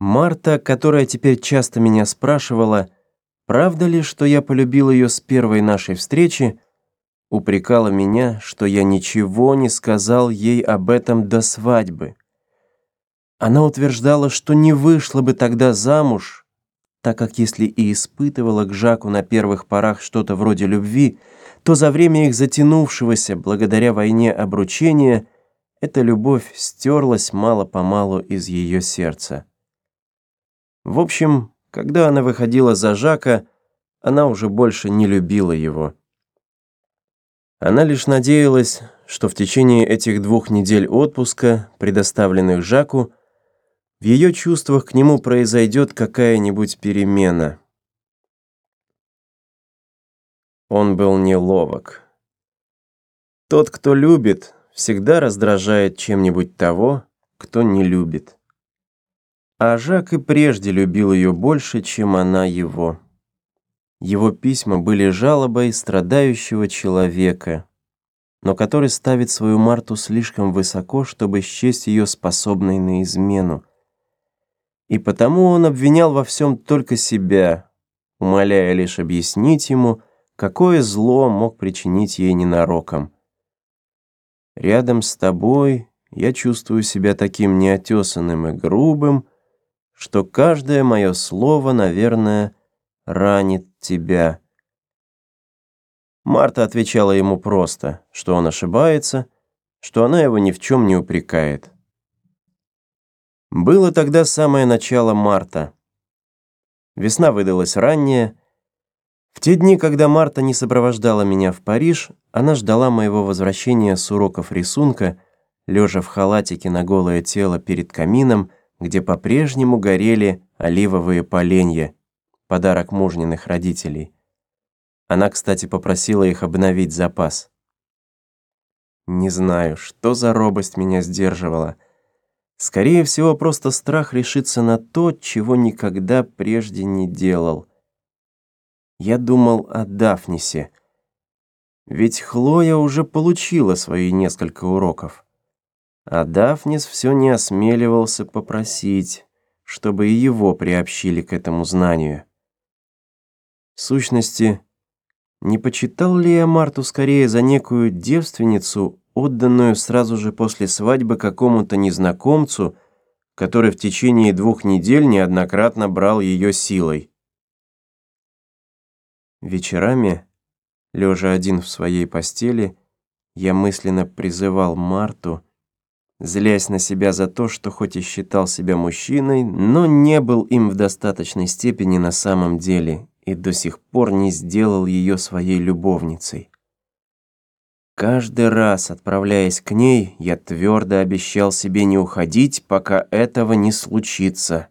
Марта, которая теперь часто меня спрашивала, правда ли, что я полюбил ее с первой нашей встречи, упрекала меня, что я ничего не сказал ей об этом до свадьбы. Она утверждала, что не вышла бы тогда замуж, так как если и испытывала к Жаку на первых порах что-то вроде любви, то за время их затянувшегося, благодаря войне обручения, эта любовь стерлась мало-помалу из ее сердца. В общем, когда она выходила за Жака, она уже больше не любила его. Она лишь надеялась, что в течение этих двух недель отпуска, предоставленных Жаку, в ее чувствах к нему произойдет какая-нибудь перемена. Он был неловок. Тот, кто любит, всегда раздражает чем-нибудь того, кто не любит. А Жак и прежде любил ее больше, чем она его. Его письма были жалобой страдающего человека, но который ставит свою Марту слишком высоко, чтобы счесть ее способной на измену. И потому он обвинял во всем только себя, умоляя лишь объяснить ему, какое зло мог причинить ей ненароком. «Рядом с тобой я чувствую себя таким неотесанным и грубым», что каждое мое слово, наверное, ранит тебя. Марта отвечала ему просто, что он ошибается, что она его ни в чем не упрекает. Было тогда самое начало марта. Весна выдалась ранняя. В те дни, когда Марта не сопровождала меня в Париж, она ждала моего возвращения с уроков рисунка, лежа в халатике на голое тело перед камином, где по-прежнему горели оливовые поленья, подарок мужниных родителей. Она, кстати, попросила их обновить запас. Не знаю, что за робость меня сдерживала. Скорее всего, просто страх решиться на то, чего никогда прежде не делал. Я думал о Дафнисе. Ведь Хлоя уже получила свои несколько уроков а Дафнис все не осмеливался попросить, чтобы и его приобщили к этому знанию. В сущности, не почитал ли я Марту скорее за некую девственницу, отданную сразу же после свадьбы какому-то незнакомцу, который в течение двух недель неоднократно брал ее силой? Вечерами, лежа один в своей постели, я мысленно призывал Марту, злясь на себя за то, что хоть и считал себя мужчиной, но не был им в достаточной степени на самом деле и до сих пор не сделал ее своей любовницей. Каждый раз, отправляясь к ней, я твердо обещал себе не уходить, пока этого не случится.